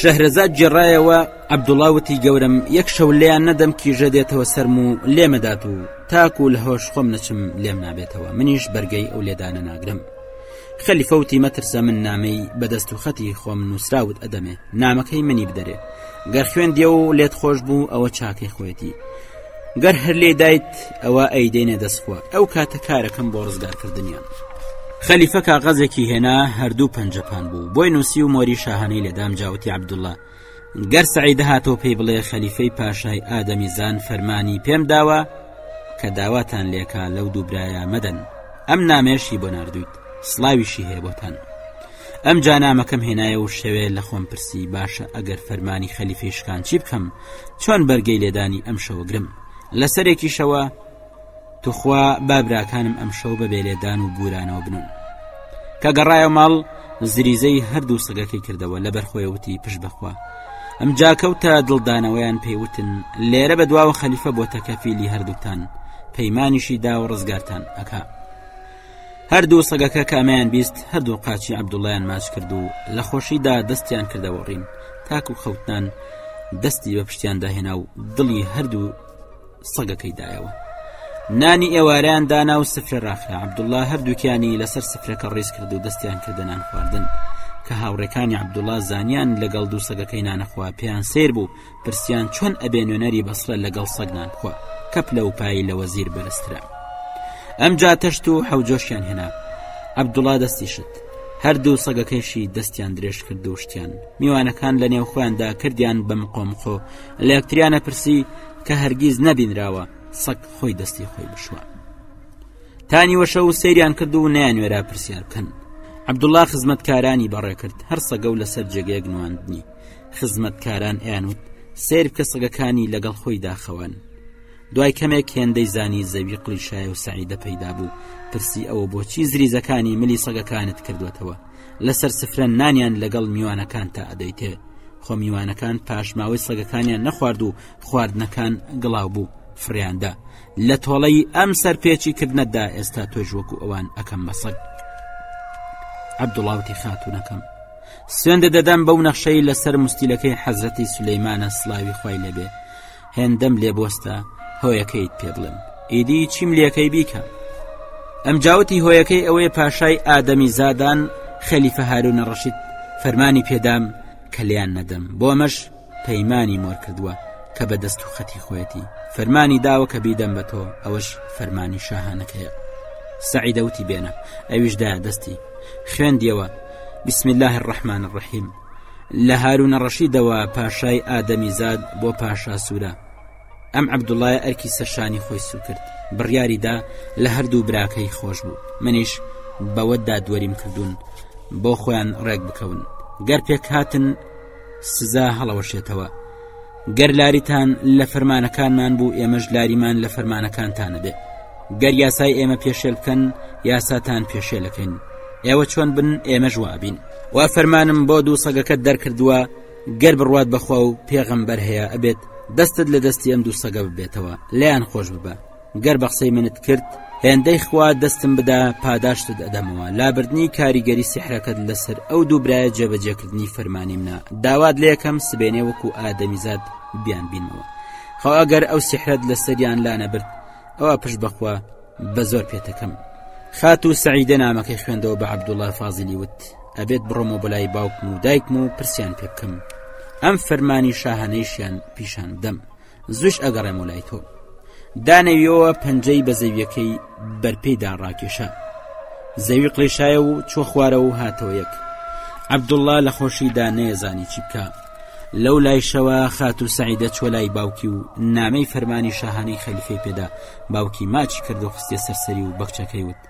شەهرەزاد جێڕایەوە عەبدوڵا وتی گەورم یەک شەو لێیان نەدەم کیژە دێتەوە سرم و لێمەدات و تاکو لە هۆش خۆم نەچم لێم نابێتەوە منیش بەرگەی ئەو لێدانە ناگرم خەلیفە وتی مەترسە من نامەی بە دەست و خەتی خۆم نووسراوت ئەدەمێ نامەکەی منی بدەرێ گەر خوێندیە و لێت خۆش بوو ئەوە چاکەی خۆێتی گەر هەر لێ دایت ئەوە ئەیدێنێ دەستخوا ئەو کاتە کارەکەم بۆ ڕزگارکردنیان خەلیفە کاغەزێکی هێنا هەردوو پەنجەپان بوو بۆی نووسی و مۆری شاهانەی لەدام جاوتی عبدله گەر سەعی دەهاتەوە پێی بڵێ خەلیفەی پاشای ئادەمیزان فەرمانی پێم داوە کە داواتان لێکا لەو دوو برایە مەدەن ئەم نامێشی بۆ نردویت سلاویشی هەیە بۆتان ئەم جانامەکەم هێنایە و شەوێ لە خۆم پرسی باشە ئەگەر فەرمانی خەلیفیشکان چی بکەم چۆن بەرگەی لێدانی ئەم شەوەگرم لەسەرێکیشەوە توخوا با براکانم ئەمشەو بە بێلێدان و بورانەوە بنون کە گەڕایە ماڵ زریزەی هەردوو سەگەکەی کردەوە لە بەرخۆیوتی پش بخوا ئەم جاکەوتە دڵدانەوەیان پێیوتن لێرە بە دواوە خەلیفە بۆ تەکەفیلی هەردووتان پەیمانیشی دا و ڕزگارتان ئەکا هەردوو سەگەکە کامیان بیست هەردوو قاچی عبدوڵیان ماچ کرد و لە خۆشیدا دەستیان کردەوە ڕین تاکو خەوتنان دەستی بە پشتیان داهێنا و دڵی هەردوو سەگەکەی دایەوە نانی ئێوارەیان دانا و سفرە ڕاخرا عبدوڵا هەردووکیانی لەسەر سفرەکە ڕیز کرد و دەستیان کردە نان خواردن کە هاوڕێکانی عبدوڵا زانیان لەگەڵ دوو سەگەکەی نانەخوا پێیان سیر بوو پرسیان چۆن ئەبێ نوێنەری بەسرە لەگەڵ سەگ نانخوا کەپ لە وپایی لە وەزیر بەرزترە ئەم جا تەشت و حەوجۆشیان هێنا عبدوڵا دەستی شت هەردوو سەگەکەشی دەستیان درێژ کرد و شتیان میوانەکان لە نێو خۆیاندا کردیان بەم قۆمخۆ لە یەکتریانە پرسی کە هەرگیز نەبینراوە سەگ خۆی دەستی خۆی بشوە تانی وەشە و سەیریان کرد و نیانوێرا پرسیار بکەن عبدوڵا خزمەتکارانی بەڕێکرد هەر سەگە و لەسەر جێگەیەک نواندنی خزمەتکاران ئەیانوت سیر بکە سەگەکانی لەگەڵ خۆی داخەوەن دوای کەمێک هێندەی زانی زەوی قلیشای و سعیدە پەیدا بوو پرسی ئەوە بۆچی زریزەکانی ملی سەگەکانت کردوێتەوە لەسەر سفرە نانیان لەگەڵ میوانەکان تا ئەدەیتێ خۆ میوانەکان پاشماوەی سەگەکانیان نەخوارد و خواردنەکان گڵاو بوو فریاندا لە تۆڵەی ئەم سەرپێچی کردنەدا ئێستا تۆش وەکو ئەوان ئەەکەم بە سەگ عبدوڵاوتی خاتونەکەم سوێندە دەدەم بەو نەخشەی لەسەر مستیلەکەی حەزەتی سلەیمانە سلاوی خی لەبێ هێندەم لێ بۆستە هۆیەکەیت پێ بڵێم ئیدی چیم لەکەی بیکەم ئەم جاوتی هۆیەکەی ئەوەیە پاشای ئادەمی زادان خەلیفە هارونە ڕەشید فەرمانی پێدام کە لیان نەدەم بۆ ئەمەش پەیمانی مۆر کردووە کە بە دەست و خەتی خۆەتی فەرمانی داوە کە بیدەم بە تۆ ئەوەش فەرمانی شاهانەکەیە سعیدەوتی بێنە ئەویشدا دەستی خوێندیەوە بسم الله الرحمن الرحیم لە هاروونە ڕەشیدەوە پاشای ئادەمیزاد بۆ پاشا سوورە ئەم عەبدوڵایە ئەرکی سەرشانی خۆی سو کرد بڕیاریدا لە هەردوو براکەی خۆش بوو منیش بەوە دادوەریم کردوون بۆ خۆیان ڕێک بکەون گەر پێک هاتن سزا هەڵەوەشێتەوە گەر لاریتان لە فەرمانەکانمان بوو ئێمەش لاریمان لە فەرمانەکانتانە بێت گەر یاسای ئێمە پێشێل بکەن یاساتان پێشێلەکەن ئێوە چۆن بن ئێمەش وابین وا فەرمانم بۆ دوو سەگەکەت دەرکردووە گەر بڕوات بەخوا و پێغەمبەر هەیە ئەبێت دەستت لە دەستی ئەم دوو سەگە ببێتەوە لەیان خۆش ببە گەر بە قسەی منت کرد هێندەی خوا دەستم بدا پاداشتت ئەدەمەوە لابردنی کاریگەری سیحرەکەت لەسەر ئەو دووبرایە جێبەجێکردنی فەرمانی منە داوات لەکەم سبێنێ وەکو ئادەمیزاد بیان بینەوە خۆ ئەگەر ئەو سیحرەت لەسەریان لانەبرد ئەوە پشت بەخوا بە زۆر پێتەکەم خات و سعیدە نامەکەی خوێندەوە بە عبدوڵای فازیلی وت ئەبێت بڕۆمە بەلای باوکم و دایکم و پرسیان پێ بکەم ئەم فەرمانی شاهانەیشیان پیشان بدەم زویش ئەگەڕێمەوە لای تۆ دانەویەوە پەنجەی بە زەویەکەی بەرپێدا ڕاکێشە زەوی قڵیشایە و چۆ خوارەوە و هاتەوە یەک عەبدوڵڵا لە خۆشیدا نەیەزانی چی بکە لەو لایشەوە خاتو سعیدە چۆ لای باوکی و نامەی فەرمانی شاهانەی خەلیفەی پێدا باوکی ماچی کرد و خستێ سەرسەری و بەخچەکەی وت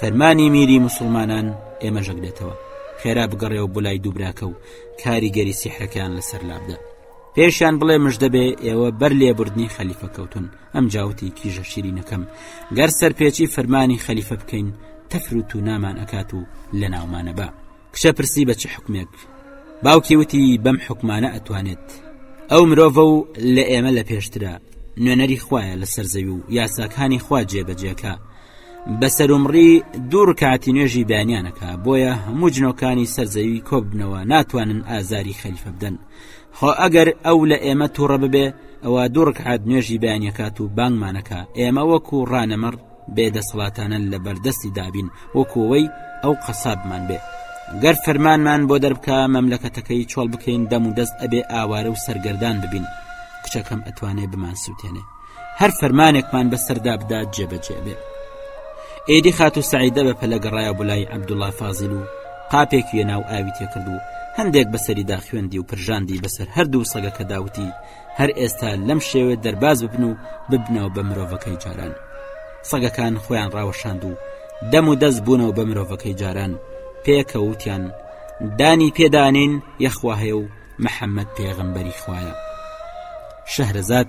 فەرمانی میری مسلمانان ئێمە ژەگرێتەوە خێرا بگەڕێەوە بۆ لای دووبراکە و کاریگەری سیحرەکەیان لەسەر لابدە پێشیان بڵێ مژدە بێ ئێوە بەر لێبوردنی خەلیفە کەوتون ئەم جاوتی کیژە شیرینەکەم گەر سەرپێچی فەرمانی خەلیفە بکەین تەفروت و نامان ئەکات و لە ناومانە بە کچە پرسی بە چ حکومێک باوکی وتی بەم حکومانە ئەتوانێت ئەو مرۆڤە و لە ئێمە لە پێشترە نوێنەری خوایە لە سەرزەوی و یاساکانی خوا جێبەجێکە بەسەرومڕی دوو ڕکاتی نوێژی بەیانیانەکە بۆیە هەموو جنۆکانی سەرزەوی کۆبنەوە ناتوانن ئازاری خەلیفە بدەن خۆ ئەگەر ئەو لە ئێمە تووڕە ببێ ئەوە دوو ڕکعات نوێژی بەیانەکات و بانگمانەکە ئێمە وەکو ڕانەمەڕ بێدەسەڵاتانە لە بەردەستی دابین وەکوەوەی ئەو قەسابمان بێ گەر فەرمانمان بۆ دەربکە مەملەکەتەکەی چۆڵ بکەین دەم و دەست ئەبێ ئاوارە و سەرگەردان ببین کچەکەم ئەتوانێ بمان سووتێنێ هەر فەرمانێکمان بەسەردا بدات جێبەجێ بێ ئێدی خات و سعیدە بە پەلە گەڕایە بۆ لای عەبدوڵا فازیل و قاپێک وێ ناو ئاوی تێکرد و هەندێک بەسەریدا خوێندی و پرژاندی بەسەر هەردوو سەگەکە داوتی هەر ئێستا لەم شێوێ دەرباز ببن و ببنەوە بە مرۆڤەکەی جاران سەگەکان خۆیان ڕاوەشاند و دەم و دەست بوونەوە بە مرۆڤەکەی جاران پێکەوتیان دانی پێدانین یەخوا هەیە و محەممەد پێغمبەری خوایە شەهرەزاد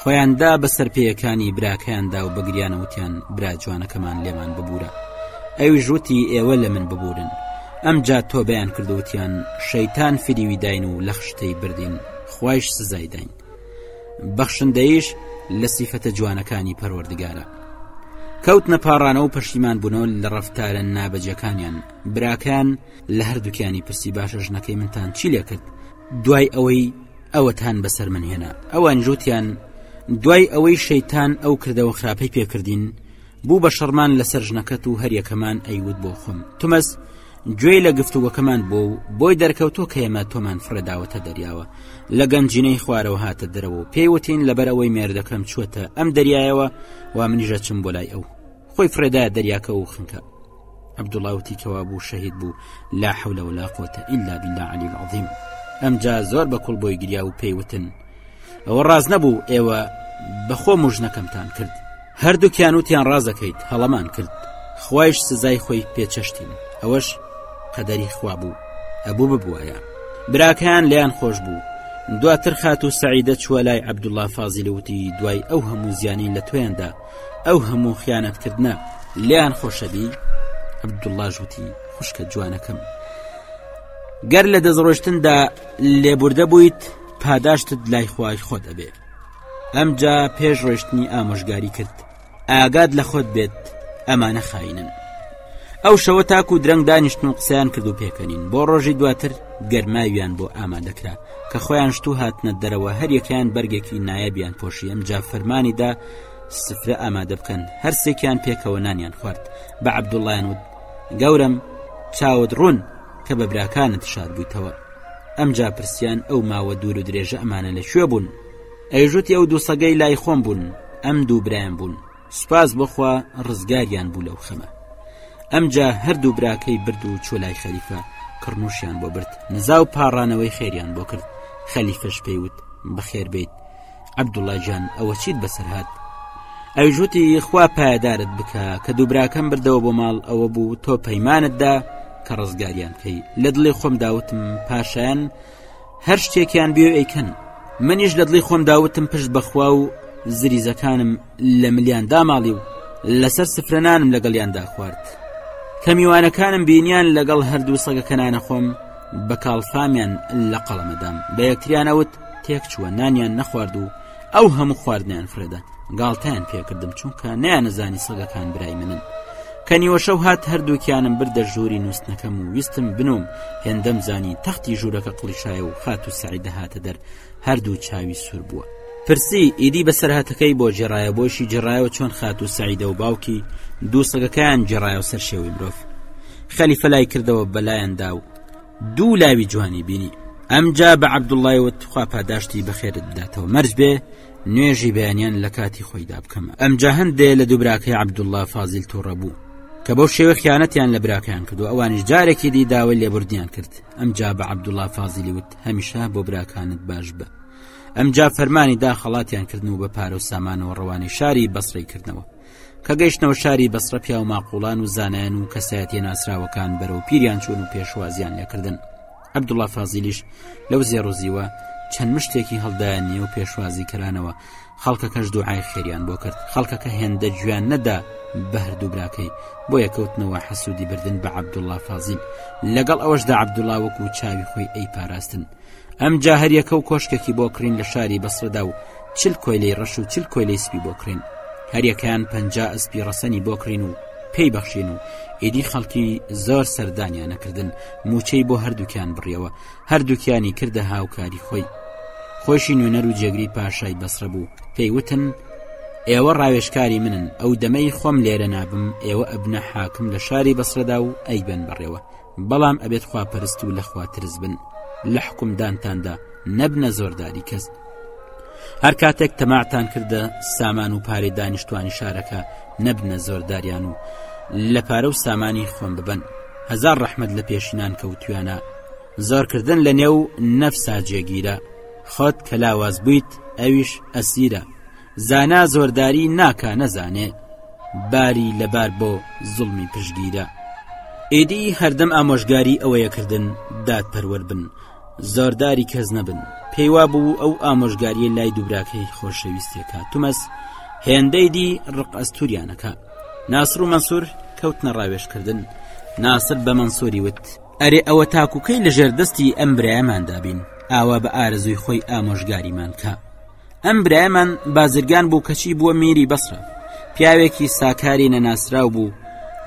خۆیان دا بە سەر پێیەکانی براکەیاندا و بەگریان وتیان برا جوانەکەمان لێمان ببوورە ئەوی ژووتی ئێوە لە من ببوورن ئەم جا تۆ بەیان کردوتیان شەیتان فریوی داین و لە خشتەی بردین خوش سزایداین بەخشندەیش لە سیفەتە جوانەکانی پەروەردگارە کەوت نەپارانە و پەشیمان بوونەوە لە ڕفتارە نابەجەکانیان براکان لە هەردووکیانی پرسی باشە ژنەکەی منتان چی لێکرد دوای ئەوەی ئەوەتان بەسەر من هێنا ئەوان جوتیان دوای ئەوەی شەیتان ئەو کردەوە خراپەی پێکردین بوو بە شەڕمان لەسەر ژنەکەت و هەریەکەمان ئەیوت بۆ خۆم تمەس گوێی لە گفتوگەکەمان بۆ و بۆی دەرکەوتۆ کە ئێمە تۆمان فڕێداوەتە دەریاوە لە گەنجینەی خوارەوە هاتە دەرەوە و پێیوتین لەبەر ئەوەی مێردەکەم چوەتە ئەم دەریایەوە و منیژە چم بۆ لای ئەو خۆی فرێدا دەریاکە و خنکە عبدوڵا وتی کەوابوو شەهید بوو لا حول ولا قوتە ئللا بالله علی العظیم ئەمجا زۆر بە کوڵ بۆی گریا و پێیوتن ئەوە ڕاز نەبوو ئێوە بەخۆ مژنەکەمتان کرد هەردووکیان وتیان ڕازەکەیت هەڵەمان کرد خوایش سزای خۆی پێچەشتین ئەوەش قەدەری خوا بوو ئەبوو ببووایە براکەیان لیان خۆش بوو دواتر خات و سعیدە چووە لای عبدوڵا فازیل وتی دوای ئەو هەموو زیانی لە توێندا ئەو هەموو خیانەت کردنە لێیان خۆشەبی عبدوڵاش وتی خوشکە جوانەکەم گەر لە دەستڕۆشتندا لێبوردە بوویت پاداشتت لای خوای خۆت ئەبێ ئەمجا پێش ڕۆشتنی ئامۆژگاری کرد ئاگاد لە خۆت بێت ئەمانە خاینن ئەو شەوە تاکو و درەنگ دانیشتن و قسەیان کرد و پێکەنین بۆ ڕۆژی دواتر گەرماویان بۆ ئامادەکرا کە خۆیان شت و هاتنە دەرەوە هەریەکەیان بەرگێکی نایەبیان پۆشی ئەم جا فەرمانیدا سفرە ئامادە بکەن هەرسێکیان پێکەوە نانیان خوارد بە عبدوڵیان وت گەورم چاوت ڕوون کە بە براکانت شار بوویتەوە ئەم جا پرسیان ئەو ماوە دوور و درێژە ئەمانە لە کوێ بوون ئەیژوتی ئەو دوو سەگەی لای خۆم بوون ئەم دوو برایم بوون سوپاس بخوا ڕزگاریان بوو لەو خەمە ئەمجا هەردوو براکەی برد و چۆ لای خەلیفە کڕنووشیان بۆ برد نزا و پاڕانەوەی خێریان بۆ کرد خەلیفەش پێیوت بەخێر بیت عەبدوڵڵا گیان ئەوە چیت بەسەر هات ئەویش وتی خوا پایەدارت بکە کە دووبراکەم بردەوە بۆ ماڵ ئەوە بوو تۆ پەیمانتدا کە ڕزگاریان بکەی لە دڵی خۆم داوتم پاشان هەر شتێکیان بێ ئەیکەن منیش لە دڵی خۆم داوتم پشت بەخوا و زریزەکانم لە ملیان داماڵی و لەسەر سفرەنانم لەگەڵیاندا خوارد کە میوانەکانم بینیان لەگەڵ هەردوو سەگەکەنانە خۆم بە کاڵفامیان لە قەڵەمەدام بە یەکتریانەوت تێک چووە نانیان نەخوارد و ئەو هەموو خواردنیان فرەدا گاڵتەیان پێکردم چونکە نیانەزانی سەگەکان برای منن کە نیوەشەو هات هەردووکیانم بردە ژووری نووسنەکەم و ویستم بنوم هێندەم زانی تەختی ژوورەکە قڵیشایە و خات و سعی دەهاتە دەر هەردوو چاوی سوور بووە پرسی ئیدی بەسەرهاتەکەی بۆ جێڕایە بۆشی جێڕایەوە چۆن خات و سعیدە و باوکی دوو سەگەکەیان جێڕایەوە سەر شێوی مرۆڤ خەلی فەلای کردەوە بەلایەندا و دوو لاوی جوانی بینی ئەمجا بە عبدوڵای وت خوا پاداشتی بەخێرت بداتەوە مەرج بێ نوێژی بەیانیان لە کاتی خۆیدا بکەمە ئەمجا هەندێ لە دووبراکەی عبدوڵا فازیل تووڕە بوو کە بەو شێوە خیانەتیان لە براکەیان کردو ئەوانیش جارێکی دی داوای لێبوردیان کرد ئەمجا بە عبدوڵا فازیلی وت هەمیشە بۆ براکانت باش بە ئەمجا فەرمانی دا خەڵاتیان کردن و بە پارە و سامانەوە ڕەوانی شاری بەسڕی کردنەوە کە گەیشتنەوە شاری بەسڕە پیا و ماقۆڵان و زانایان و کەسایەتی ناسراوەکان بەرەو پیریان چوون و پێشوازیان لەکردن عبدوڵا فازیلیش لەو زێڕۆزیوە چەند مشتێکی هەڵدایان نیە و پێشوازی کرانەوە خەڵکەکەش دوعای خێریان بۆ کرد خەڵکەکە هێندە گویان نەدا بە هەردوو براکەی بۆ یەکەوتنەوە حەسوودی بردن بە عبدوڵا فازیل لەگەڵ ئەوەشدا عبدوڵا وەکو چاوی خۆی ئەی پاراستن ئەم جاهریەکە و کۆشکێکی بۆ کڕین لە شاری بەسرەدا و چل کۆیلەی ڕەش و چل کۆیلەی سپی بۆ کڕین هەریەکەیان پنج ئەسپی ڕەسەنی بۆ کڕین و پێی بەخشین و ئیدی خەڵکی زۆر سەردانیانەکردن موچەی بۆ هەردووکیان بڕیەوە هەردووکیانی کردە هاوکاری خۆی خۆشی نوێنەر و جێگری پاشای بەسرە بوو پێی وتن ئێوە ڕاوێشکاری منن ئەو دەمەی خۆم لێرە نابم ئێوە ئەبنە حاکم لە شاری بەسرەدا و ئەیبەن بەڕێوە بەڵام ئەبێت خواپەرست و لەخوا ترس بن لە حکومدانتاندا نەبنە زۆرداری کەس هەر کاتێک تەماعتان کردە سامان و پارەی دانیشتوانی شارەکە نەبنە زۆرداریان و لە پارە و سامانی خۆم ببن هزار ڕەحمد لە پێشینان کەوتویانە زۆر کردن لە نێو نەفسا جێگیرە خۆت کە لاواز بوویت ئەویش ئەسیرە زانا زۆرداری ناکا نەزانێ باری لەبار بۆ زڵمی پشگیرە ئیدی هەردەم ئامۆژگاری ئەوەیە کردن داد پەروەر بن زۆرداری کەس نەبن پێیوا بوو ئەو ئامۆژگاریە لای دووبراکەی خۆشەویستێکە تومەس هێندەی دی ڕق ئەستوریانەکە ناسر و مەسوور کەوتنە ڕاوێشکردن ناسر بە مەسووری وت ئەرێ ئەوە تاکو کەی لە ژێر دەستی ئەم برایەماندا بین ئاوا بە ئارەزووی خۆی ئامۆژگاریمان کا ئەم برایەمان بازرگان بوو کەچی بووە میری بەسرە پیاوێکی ساکاری نەناسراو بوو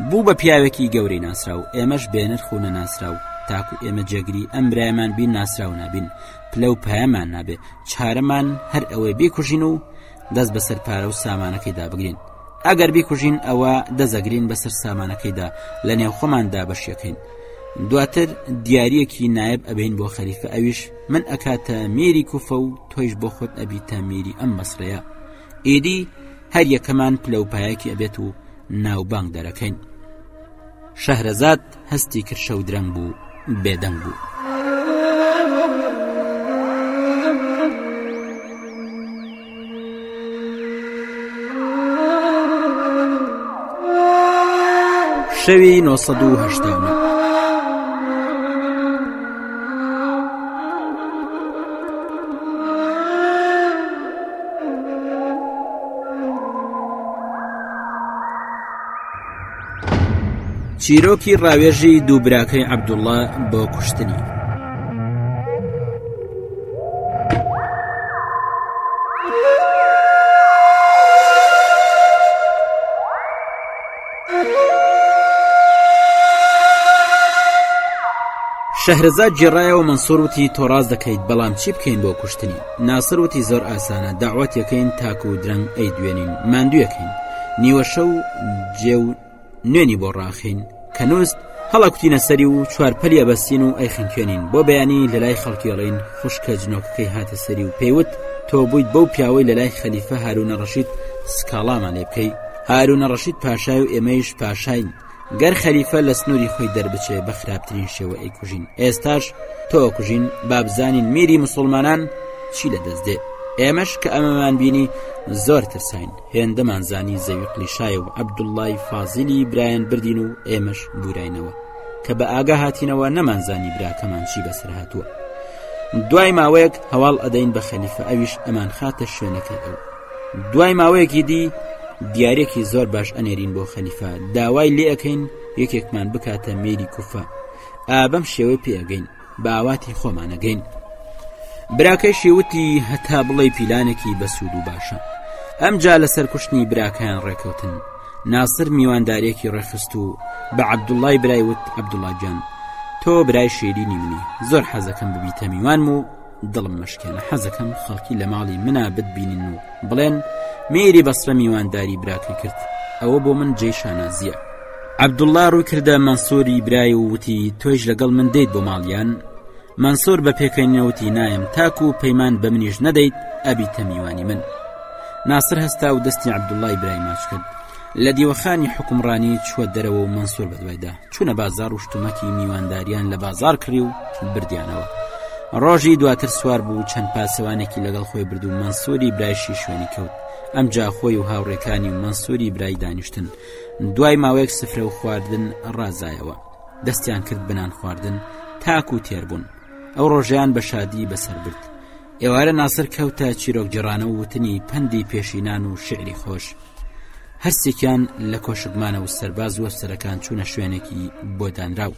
بوو بە پیاوێکی گەورەی ناسراو ئێمەش بێنرخ و نەناسراو تاکو ئێمە جێگری ئەم برایەمان بین ناسراو نابین پلە و پایەمان نابێ چارەمان هەر ئەوەی بیکوژین و دەست بەسەر پارە و سامانەکەیدا بگرین ئەگەر بیکوژین ئەوە دەزەگرین بەسەر سامانەکەیدا لە نێو خۆماندا بەشیەکەین دواتر دیارەکی نایب ئەبین بۆ خەریفە ئەویش من ئەکاتە میری کوفە و تۆیش بۆ خۆت ئەبیتە میری ئەم بەسڕەیە ئیدی هەر یەکەمان پلەوپایەکی ئەبێت و ناوبانگ دەرەکەین شەهرەزاد هەستی کرد شەو درەنگ بوو بێدەنگ بوو. شەوی نۆ سەد و هەشتاوە چیرۆکی ڕاوێژی دوو براکەی عەبدوڵڵا بۆ کوشتنی شەهرزاد جێڕایەوە مەسوور وتی تۆڕاز دەکەیت بەڵام چی بکەین بۆ کوشتنی ناسر وتی زۆر ئاسانە دەعوەتێکەین تاک و درەنگ ئەی دوێنین ماندووەکەین نیوەشە و جێ و نوێنی بۆ ڕاخین کە نوست هەڵا کوتینە سەری و چوار پەلی ئەبەستین و ئەی خنکێنین بۆ بەیانی لە لای خەڵکیڵین خوشکە جنۆکەکەی هاتە سەری و پێیوت تۆ بوویت بەو پیاوەی لە لای خەلیفە هارونە ڕەشید سکاڵامان لێ بکەی هارونە ڕەشید پاشای و ئێمەیش پاشاین گەر خەلیفە لە سنووری خۆی دەربچێ بە خراپترین شێوە ئەیکوژین ئێستاش تۆ کوژین بابزانین میری مسلمانان چی لە دەست دێ ئێمەش کە ئەمەمان بینی زۆر ترساین هێندەمان زانی زەوی قلیشایە و عەبدوڵای فازیلی برایەن بردین و ئێمەش بوراینەوە کە بە ئاگا هاتینەوە نەمانزانی براکەمان چی بەسەر هاتووە دوای ماوەیەک هەواڵ ئەدەین بە خەلیفە ئەویش ئەمان خاتە شوێنەکەی ئەو دوای ماوەیەکی دی دیارێکی زۆر باش ئەنێرین بۆ خەلیفە داوای لێ ئەەکەین یەکێکمان بکاتە میری کوفە ئابەم شێوەی پێگەین باواتی خۆمانەگەین براکەشی وتی هەتا بڵێ پیلانێکی بەسوود و باشە ئەمجا لە سەرکوشتنی براکەیان ڕێکەوتن ناسر میواندارێکی ڕێخست و بە عەبدوڵای برای وت عەبدوڵاجان تۆ برای شیرینی منی زۆر حەزەکەم ببیتە میوانم و دڵم مەشکێنە حەزەکەم خەڵکی لە ماڵی منا بتبینن و بڵێن مێری بەسرە میوانداری براکەی کرد ئەوە بۆ من جێ شانازیە عبدوڵلا ڕووی کردە مەنسۆری برای و وتی تۆیش لەگەڵ من دەیت بۆ ماڵیان مەنسۆر بە پێکەنەوتی نایم تاکو و پەیمان بە منیش نەدەیت ئەبی تەمیوانی من ناسر هەستا و دەستی عبدوڵای برای ماچ کرد لە دیوەخانی حکومڕانی چوە دەرەوە و مەنسۆر بەدوایدا چونە بازار و شتومەکی میوانداریان لە بازار کڕی و بردیانەوە ڕۆژی دواتر سوار بوو چەند پاسەوانێکی لەگەڵ خۆی برد و مەسووری برایشی شوێنی کەوت ئەم جاخۆی و هاوڕێکانی و مەسووری برای دانیشتن دوای ماوەیەک سفرە و خواردن ڕازایەوە دەستیان کرد بنان خواردن تاکو تێربوون ئەو ڕۆژیان بە شادی بەسەر برد ئێوارە ناسر کەوتە چیرۆکگەڕانە و وتنی پەندی پێشینان و شعری خۆش هەرسێکیان لە کۆشکمانە و سەرباز و سەرەکان چوونە شوێنێکی بۆ دانراو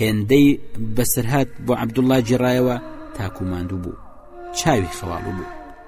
هێندەی بەسەرهات بۆ عەبدوڵای جێڕایەوە تاکو ماندوو بوو چاوی خەواڵ بوو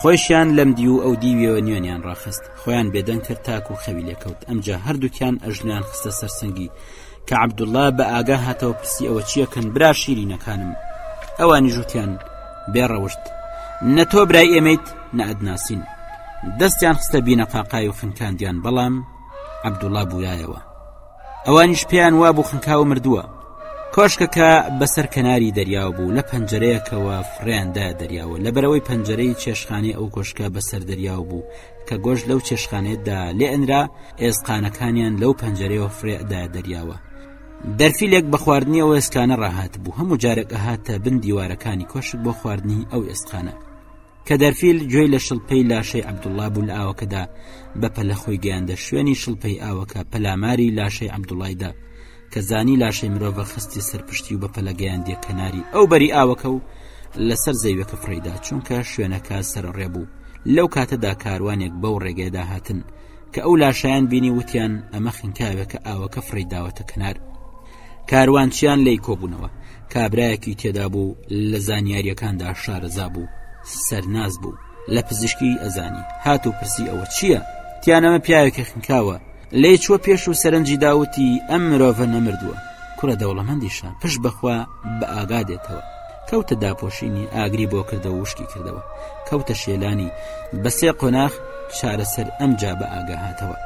خۆیشیان لەم دیو و ئەو دیویەوە نوێنیان ڕاخست خۆیان بێدەنگ کرد تاک و خەوی لێکەوت ئەمجا هەردووکیان ئەژنیان خستە سەرسنگی کە عبدوڵە بە ئاگا هاتەوە پرسی ئەوە چیەکەن برا شیرینەکانم ئەوانی ژوتیان بێڕەوشت نە تۆ برای ئێمەیت نە ئەدناسین دەستیان خستە بینە قاقای و خنکاندیان بەڵام عبدوڵا بوایەوە ئەوانیش پێیان وابوو خنکاو مردووە کۆشکەکە بەسەر کەناری دەریاو بوو لە پەنجەرەیەکەوە فڕیاندا دەریاوە لە بەرەوەی پەنجەرەی چێشخانەی ئەو کۆشکە بەسەر دەریاو بوو کە گۆش لەو چێشخانێتدا لێنرا ئێسقانەکانیان لەو پەنجەرەوە فرێدا دەریاوە دەرفی لێک بە خواردنیەوە ئێسکانە ڕاهات بوو هەموو جارێک ئەهاتە بن دیوارەکانی کۆشک بۆ خواردنی ئەو ئێسقانە کەدەرفیل گوێی لە شڵپەی لاشەی عەبدوڵڵا بوو لە ئاوەکەدا بە پەلە خۆی گەیاندە شوێنی شڵپەی ئاوەکە پەلاماری لاشەی عەبدوڵایدا کە زانی لاشەی مرۆڤە خستی سەرپشتی و بە پەلەگەیاندیە کەناری ئەو بەری ئاوەکە و لەسەر زەویەکە فڕیدا چونکە شوێنەکە سەرڕێ بوو لەو کاتەدا کاروانێک بەو ڕێگەدا هاتن کە ئەو لاشیان بینی وتیان ئەمە خنکاوێکە ئاوەکە فڕی داوەتە کەنار کاروانچیان لێی کۆبوونەوە کابرایەکی تێدابوو لە زانیاریەکاندا شارەزا بوو سەرناس بوو لە پزیشکی ئەزانی هات و پرسی ئەوە چییە تیانەمە پیاوێکی خنکاوە لێ چوە پێش و سەرنجی داوتی ئەم مرۆڤە نەمردووە کوڕە دەوڵەمەندیشە پش بخوا بە ئاگا دێتەوە کەوتە داپۆشینی ئاگری بۆ کردەوە وشکی کردەوە کەوتە شێلانی بەسێ قۆناخ چارەسەر ئەمجا بە ئاگا هاتەوە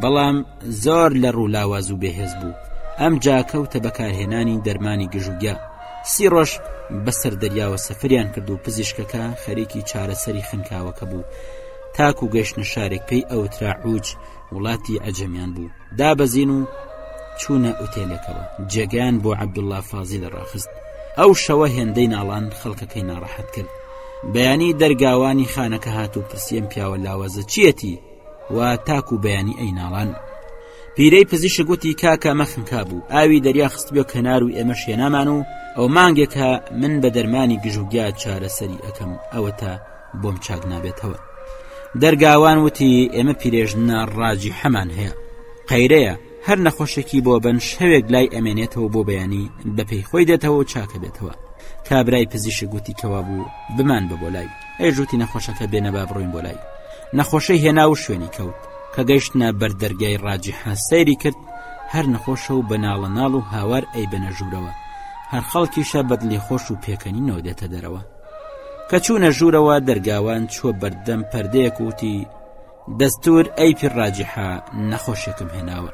بەڵام زۆر لە ڕوو لاواز و بێهێز بوو ئەم جاکەوتە بەکارهێنانی دەرمانی گژوگیا سی ڕۆژ بەسەر دەریاوە سەفریان کرد و پزیشکەکە خەرێکی چارەسەری خنکاوەکە بوو تاک و گەشتە شارێک پێی ئەوترا عوج وڵاتی ئەجەمیان بوو دابەزین و چوونە ئوتێلەکەەوە جێگەیان بۆ عەبدوڵلا فازی لە ڕاخست ئەو شەوە هێندەی ناڵان خەڵکەکەی ناڕەحەت کرد بەیانی دەرگاوانی خانەکە هات و پرسیەم پیاوە لاوازە چیەتی و تاک و بەیانی ئەی ناڵان پیرەی پزیشک وتی کاکە مەخنکا بوو ئاوی دەریا خستبێ کەنار و ئێمە شێنامان و ئەو مانگێکە من بە دەرمانی گژوگیا چارەسەری ئەەکەم ئەوە تا بۆم چاک نابێتەوە دەرگاوان وتی ئێمە پیرێژنە ڕاجی حەمان هەیە قەیرەیە هەر نەخۆشێکی بۆ بەن شەوێک لای ئەمێنێتەوە بۆ بەیانی بەپی خۆی دێتەوە و چاکە بێتەوە کابرای پزیشک گوتی کەوا بوو بمان بە بۆ لای ئەی ژووتی نەخۆشەکە بێنە با بڕۆین بۆ لای نەخۆشەی هێنا و شوێنی کەوت کە گەیشتە بەر دەرگای ڕاجحە سەیری کرد هەر نەخۆشە و بەناڵە ناڵ و هاوار ئەی بەنە ژوورەوە هەر خەڵکیشە بەدلی خۆش و پێکەنینەوە دێتە دەرەوە کە چوونە ژوورەوە دەرگاوان چووە بەردەم پەردەیەک وتی دەستور ئەی پیڕاجیحا نەخۆشێکم هێناوە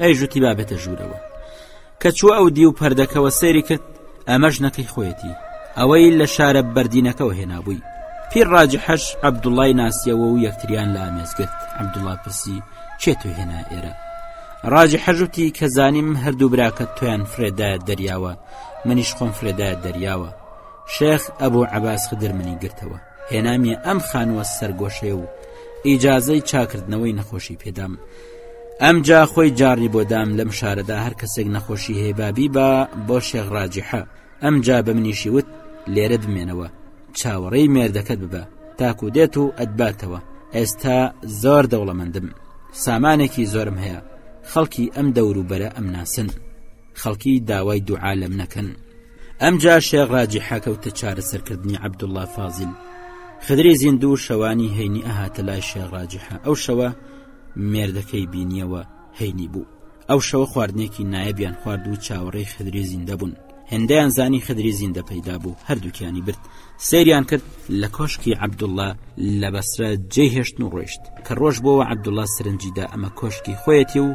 ئەی ژوتی بابێتە ژوورەوە کە چووە ئەو دیو پەردەکەوە سەیری کرد ئەمە ژنەکەی خۆیەتی ئەوەی لە شارە بەردینەکەەوە هێنابووی پیر ڕاجحەش عەبدوڵای ناسیەوە و یەکتریان لە ئامێزگرت عەبدوڵا پرسی چێ تو هێنا ئێرە ڕاجی حەژوتی کە زانیم هەردوو براکە تویان فرێدا دەریاوە منیش خۆم فرێدا دەریاوە شێخ ئەبوو عباس خدر منی گرتەوە هێنامیە ئەم خانوە سەرگۆشەیە و ئیجازەی چاکردنەوەی نەخۆشی پێدام ئەمجا خۆی جاڕی بۆ دام لەم شارەدا هەر کەسێک نەخۆشی هەیە بابی با بۆ شێغڕاجیحە ئەمجا بە منیشی وت لێرە بمێنەوە چاوەڕێی مێردەکەت ببە تاکو دێت و ئەدباتەوە ئێستا زۆر دەوڵەمەندم سامانێکی زۆرم هەیە خەڵکی ئەم دەوروبەرە ئەم ناسن خەڵکی داوای دوعا لەم نەکەن ئەمجا شێخ ڕاجیحە کەوتە چارەسەرکردنی عەبدوڵڵا فازیل خدری زیندوو شەوانی هەینی ئەهاتە لای شێخ ڕاجیحە ئەو شەوە مێردەکەی بینیەوە هەینی بوو ئەو شەوە خواردنێکی نایەبیان خوارد و چاوەڕێی خدری زیندە بوون هێندەیان زانی خدری زیندە پەیدا بوو هەردووکیانی برد سەیریان کرد لە کۆشکی عەبدوڵا لە بەسرە جێ هێشتن و ڕۆیشت کە ڕۆژ بۆەوە عەبدوڵا سرنجیدا ئەمە کۆشکی خۆیەتی و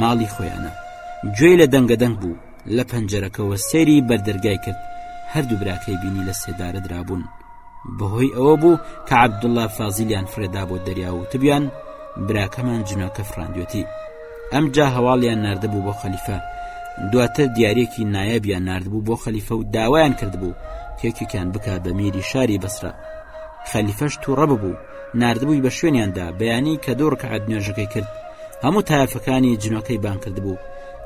ماڵی خۆیانە گوێی لە دەنگەدەنگ بوو لە پەنجەرەکەوە سەیری بەردەرگای کرد هەردوو براکەی بینی لە سێدارە درابوون بەهۆی ئەوە بوو کە عبدوڵە فازیلیان فرێدا بۆ دەریا و تبیان براکەمان جنۆکە فراندوێتی ئەمجا هەواڵیان نردبوو بۆ خەلیفە دواتر دیارێکی نایەبیان نردبوو بۆ خەلیفە و داوایان کردبوو کێکێکیان بک بە میری شاری بەسرە خەلیفەش تووڕە ببوو نردبووی بە شوێنیاندا بەیانی کە دوو ڕکعات نوێژەکەی کرد هەموو تایفەکانی جنۆکەی بانکرد بوو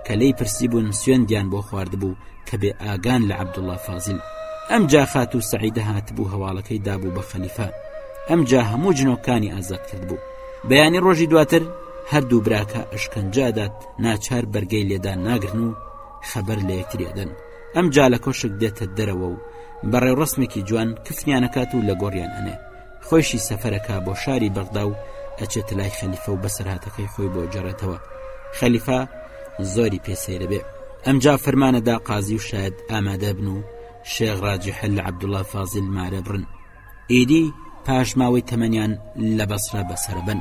کە لێی پرسیبوون سوێندیان بۆ خواردبوو کە بێ ئاگان لە عەبدوڵڵا فازیل ئەم جا خاتوو سەعیدە هاتبوو هەواڵەکەی دابوو بە خەلیفە ئەم جا هەموو جنۆکانی ئازاد کردبوو بەیانی ڕۆژی دواتر هەردوو براکە ئەشکەنجادات ناچار بەرگەی لێدا ناگرن و خەبەر لە یەکتریدەن ئەم جا لە کۆشک دێتە دەرەوە و بەڕێوڕسمێکی جوان کفنیانەکات و لە گۆڕیان ئەنێ خۆیشی سەفەرەکە بۆ شاری بەغدا و ئەچێتە لای خەلیفە و بەسەرهاتەکەی خۆی بۆ جێڕێتەوە خەلیفە زۆری پێسەیرە بێ ئەمجا فەرمانەدا قازی و شاید ئامادە بن و شێغ ڕاجی هەل لە عبدوڵا فازیل مارە بڕن ئیدی پاشماوەی تەمەنیان لە بەسرە بەسەربن